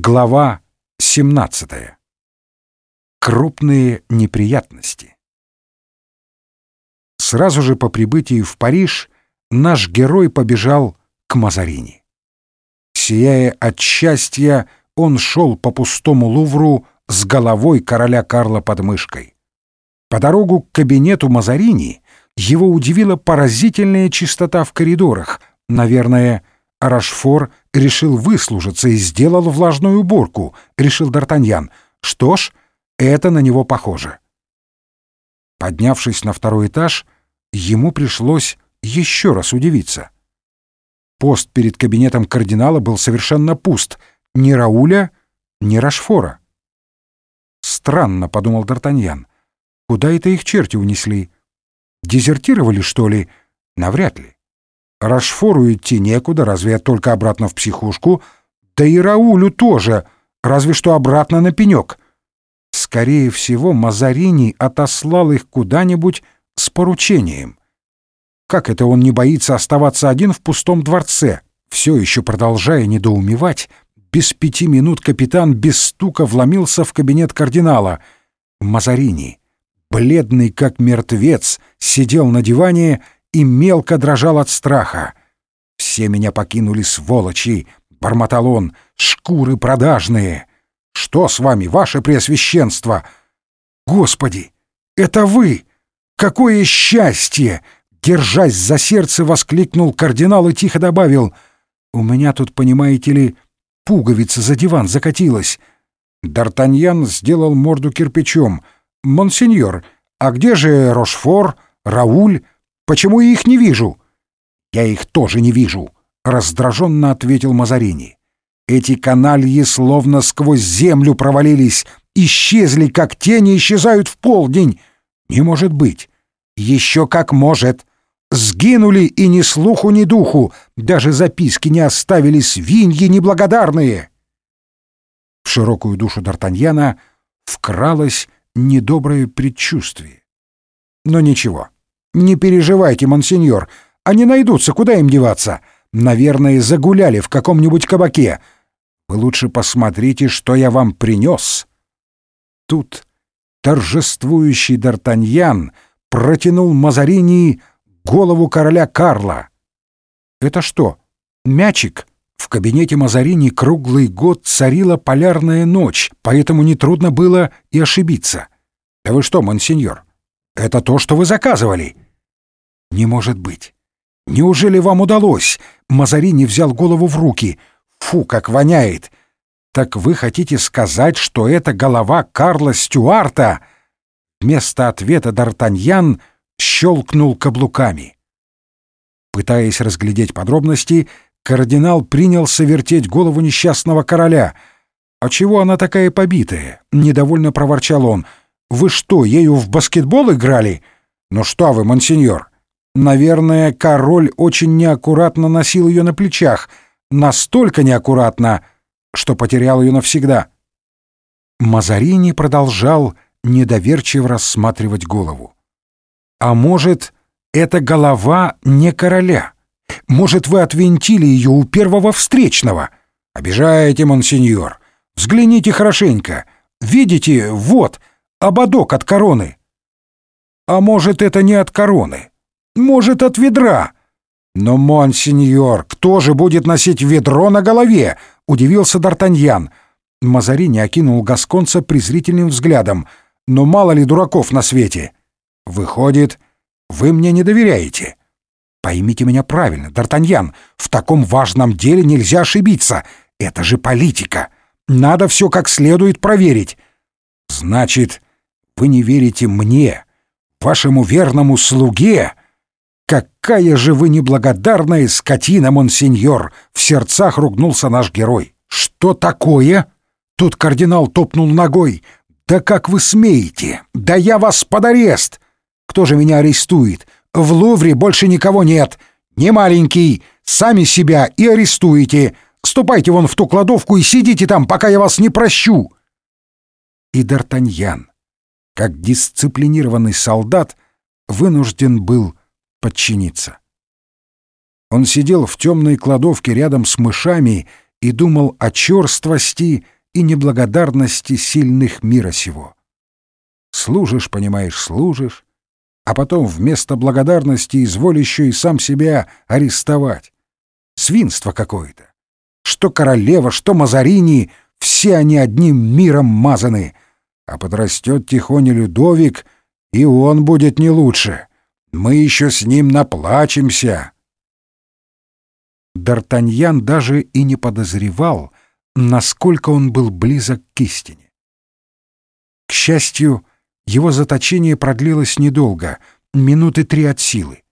Глава 17. Крупные неприятности. Сразу же по прибытии в Париж наш герой побежал к Мазарини. Сияя от счастья, он шел по пустому Лувру с головой короля Карла под мышкой. По дорогу к кабинету Мазарини его удивила поразительная чистота в коридорах, наверное, Рашфор решил выслужиться и сделал влажную уборку, решил Д'Артаньян. Что ж, это на него похоже. Поднявшись на второй этаж, ему пришлось еще раз удивиться. Пост перед кабинетом кардинала был совершенно пуст. Ни Рауля, ни Рашфора. «Странно», — подумал Д'Артаньян. «Куда это их черти унесли? Дезертировали, что ли? Навряд ли. Рашфору идти некуда, разве я только обратно в психушку. Да и Раулю тоже, разве что обратно на пенек. Скорее всего, Мазарини отослал их куда-нибудь с поручением. Как это он не боится оставаться один в пустом дворце? Все еще продолжая недоумевать, без пяти минут капитан без стука вломился в кабинет кардинала. Мазарини, бледный как мертвец, сидел на диване и мелко дрожал от страха. «Все меня покинули, сволочи!» — бормотал он. «Шкуры продажные! Что с вами, ваше преосвященство?» «Господи! Это вы! Какое счастье!» Держась за сердце, воскликнул кардинал и тихо добавил. «У меня тут, понимаете ли, пуговица за диван закатилась». Д'Артаньян сделал морду кирпичом. «Монсеньор, а где же Рошфор, Рауль?» Почему я их не вижу?» «Я их тоже не вижу», — раздраженно ответил Мазарини. «Эти канальи словно сквозь землю провалились, исчезли, как тени исчезают в полдень. Не может быть. Еще как может. Сгинули и ни слуху, ни духу, даже записки не оставили свиньи неблагодарные». В широкую душу Д'Артаньяна вкралось недоброе предчувствие. Но ничего. «Не переживайте, монсеньор, они найдутся, куда им деваться? Наверное, загуляли в каком-нибудь кабаке. Вы лучше посмотрите, что я вам принес». Тут торжествующий Д'Артаньян протянул Мазарини голову короля Карла. «Это что, мячик?» В кабинете Мазарини круглый год царила полярная ночь, поэтому нетрудно было и ошибиться. «Да вы что, монсеньор, это то, что вы заказывали!» «Не может быть! Неужели вам удалось?» Мазарини взял голову в руки. «Фу, как воняет!» «Так вы хотите сказать, что это голова Карла Стюарта?» Вместо ответа Д'Артаньян щелкнул каблуками. Пытаясь разглядеть подробности, кардинал принялся вертеть голову несчастного короля. «А чего она такая побитая?» — недовольно проворчал он. «Вы что, ею в баскетбол играли?» «Ну что вы, монсеньор, Наверное, король очень неаккуратно носил ее на плечах, настолько неаккуратно, что потерял ее навсегда. Мазарини продолжал недоверчиво рассматривать голову. А может, это голова не короля? Может, вы отвинтили ее у первого встречного? Обижаете, монсеньор. Взгляните хорошенько. Видите, вот, ободок от короны. А может, это не от короны? Может, от ведра. Но, монсеньор, кто же будет носить ведро на голове? Удивился Д'Артаньян. Мазарини окинул Гасконца презрительным взглядом. Но мало ли дураков на свете. Выходит, вы мне не доверяете. Поймите меня правильно, Д'Артаньян, в таком важном деле нельзя ошибиться. Это же политика. Надо все как следует проверить. Значит, вы не верите мне, вашему верному слуге, «Какая же вы неблагодарная скотина, монсеньор!» — в сердцах ругнулся наш герой. «Что такое?» Тут кардинал топнул ногой. «Да как вы смеете? Да я вас под арест!» «Кто же меня арестует? В Лувре больше никого нет. Не маленький. Сами себя и арестуете. Ступайте вон в ту кладовку и сидите там, пока я вас не прощу!» И Д'Артаньян, как дисциплинированный солдат, вынужден был подчиниться. Он сидел в темной кладовке рядом с мышами и думал о черствости и неблагодарности сильных мира сего. Служишь, понимаешь, служишь, а потом вместо благодарности изволь еще и сам себя арестовать. Свинство какое-то. Что королева, что Мазарини, все они одним миром мазаны. А подрастет тихоня Людовик, и он будет не лучше. Мы еще с ним наплачемся. Д'Артаньян даже и не подозревал, насколько он был близок к истине. К счастью, его заточение продлилось недолго, минуты три от силы.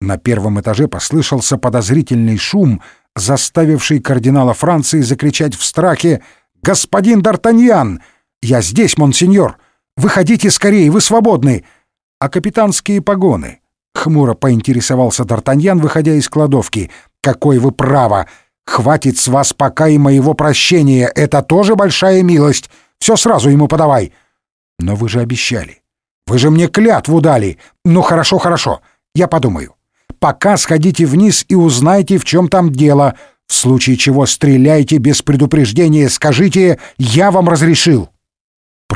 На первом этаже послышался подозрительный шум, заставивший кардинала Франции закричать в страхе «Господин Д'Артаньян! Я здесь, монсеньор! Выходите скорее, вы свободны!» «А капитанские погоны?» — хмуро поинтересовался Д'Артаньян, выходя из кладовки. «Какой вы право! Хватит с вас пока и моего прощения, это тоже большая милость! Все сразу ему подавай!» «Но вы же обещали! Вы же мне клятву дали! Ну хорошо, хорошо, я подумаю. Пока сходите вниз и узнайте, в чем там дело. В случае чего стреляйте без предупреждения, скажите «я вам разрешил».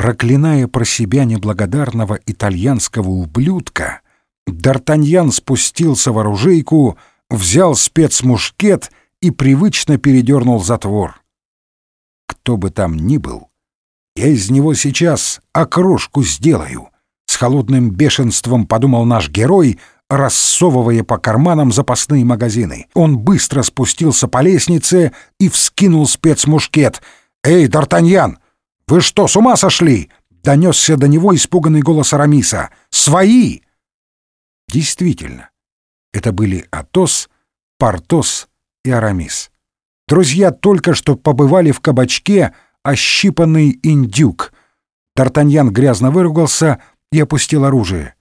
Проклиная про себя неблагодарного итальянского ублюдка, Д'Артаньян спустился в оружейку, взял спецмушкет и привычно передернул затвор. Кто бы там ни был, я из него сейчас окрошку сделаю. С холодным бешенством подумал наш герой, рассовывая по карманам запасные магазины. Он быстро спустился по лестнице и вскинул спецмушкет. «Эй, Д'Артаньян, «Вы что, с ума сошли?» — донесся до него испуганный голос Арамиса. «Свои!» Действительно, это были Атос, Портос и Арамис. Друзья только что побывали в кабачке «Ощипанный индюк». Д'Артаньян грязно выругался и опустил оружие.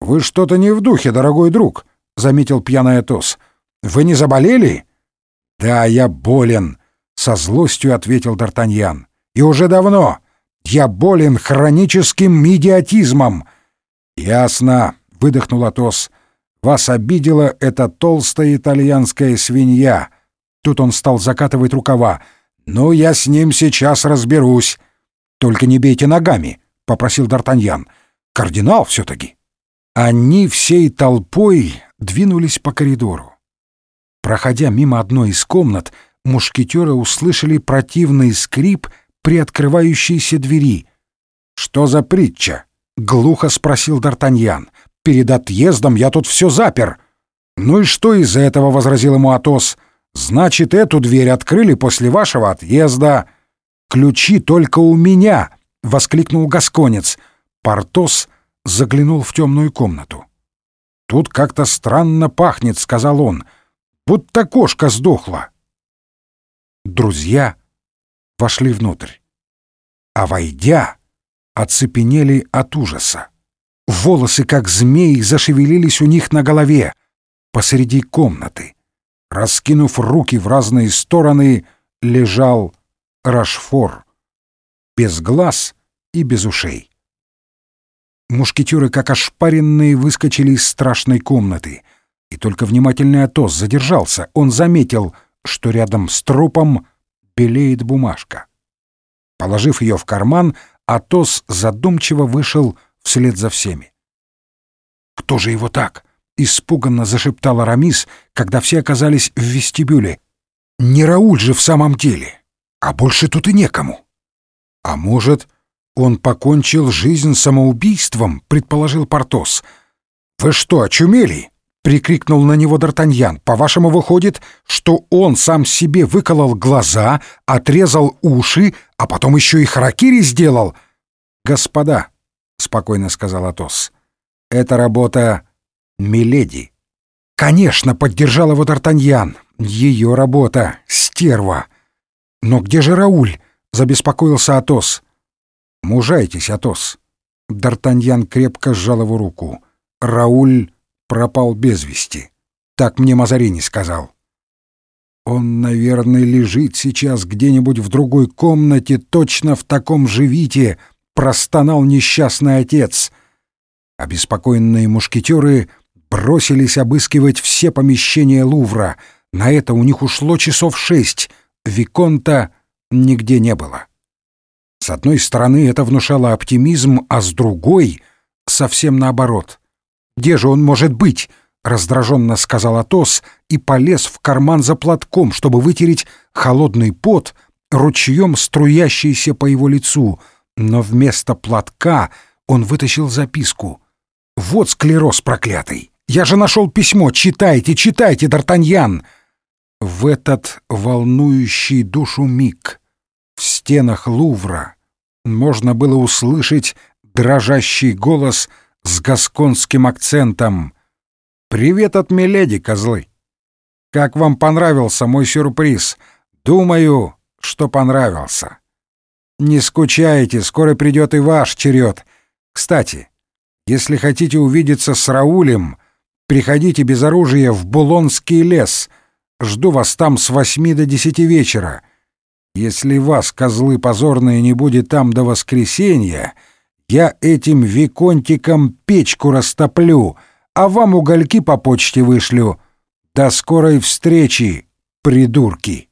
«Вы что-то не в духе, дорогой друг», — заметил пьяный Атос. «Вы не заболели?» «Да, я болен», — со злостью ответил Д'Артаньян. И уже давно. Я болен хроническим идиотизмом. Ясно, выдохнул Атос. Вас обидела эта толстая итальянская свинья. Тут он стал закатывать рукава. Ну, я с ним сейчас разберусь. Только не бейте ногами, попросил Д'Артаньян. Кардинал все-таки. Они всей толпой двинулись по коридору. Проходя мимо одной из комнат, мушкетеры услышали противный скрип при открывающейся двери. «Что за притча?» — глухо спросил Д'Артаньян. «Перед отъездом я тут все запер». «Ну и что из этого?» — возразил ему Атос. «Значит, эту дверь открыли после вашего отъезда». «Ключи только у меня!» — воскликнул Гасконец. Портос заглянул в темную комнату. «Тут как-то странно пахнет», — сказал он. «Будто кошка сдохла». Друзья вошли внутрь. А войдя, оцепенели от ужаса. Волосы, как змеи, зашевелились у них на голове. Посреди комнаты, раскинув руки в разные стороны, лежал Рашфор. Без глаз и без ушей. Мушкетеры, как ошпаренные, выскочили из страшной комнаты. И только внимательный Атос задержался. Он заметил, что рядом с трупом белеет бумажка. Положив ее в карман, Атос задумчиво вышел вслед за всеми. «Кто же его так?» — испуганно зашептал Арамис, когда все оказались в вестибюле. «Не Рауль же в самом деле, а больше тут и некому». «А может, он покончил жизнь самоубийством?» — предположил Портос. «Вы что, очумели?» Прикрикнул на него Д'Артаньян. «По-вашему, выходит, что он сам себе выколол глаза, отрезал уши, а потом еще и харакири сделал?» «Господа», — спокойно сказал Атос, — «это работа Миледи». «Конечно», — поддержал его Д'Артаньян. «Ее работа, стерва». «Но где же Рауль?» — забеспокоился Атос. «Мужайтесь, Атос». Д'Артаньян крепко сжал его руку. «Рауль пропал без вести. Так мне Мазарини сказал. Он, наверное, лежит сейчас где-нибудь в другой комнате, точно в таком же вите, простонал несчастный отец. Обеспокоенные мушкетеры бросились обыскивать все помещения Лувра. На это у них ушло часов шесть, Виконта нигде не было. С одной стороны, это внушало оптимизм, а с другой — совсем наоборот. «Где же он может быть?» — раздраженно сказал Атос и полез в карман за платком, чтобы вытереть холодный пот, ручьем струящийся по его лицу. Но вместо платка он вытащил записку. «Вот склероз проклятый! Я же нашел письмо! Читайте, читайте, Д'Артаньян!» В этот волнующий душу миг в стенах Лувра можно было услышать дрожащий голос с гасконским акцентом. «Привет от Миледи, козлы! Как вам понравился мой сюрприз? Думаю, что понравился. Не скучайте, скоро придет и ваш черед. Кстати, если хотите увидеться с Раулем, приходите без оружия в Булонский лес. Жду вас там с восьми до десяти вечера. Если вас, козлы позорные, не будет там до воскресенья, я этим виконтиком печку растоплю, а вам угольки по почте вышлю. До скорой встречи, придурки!»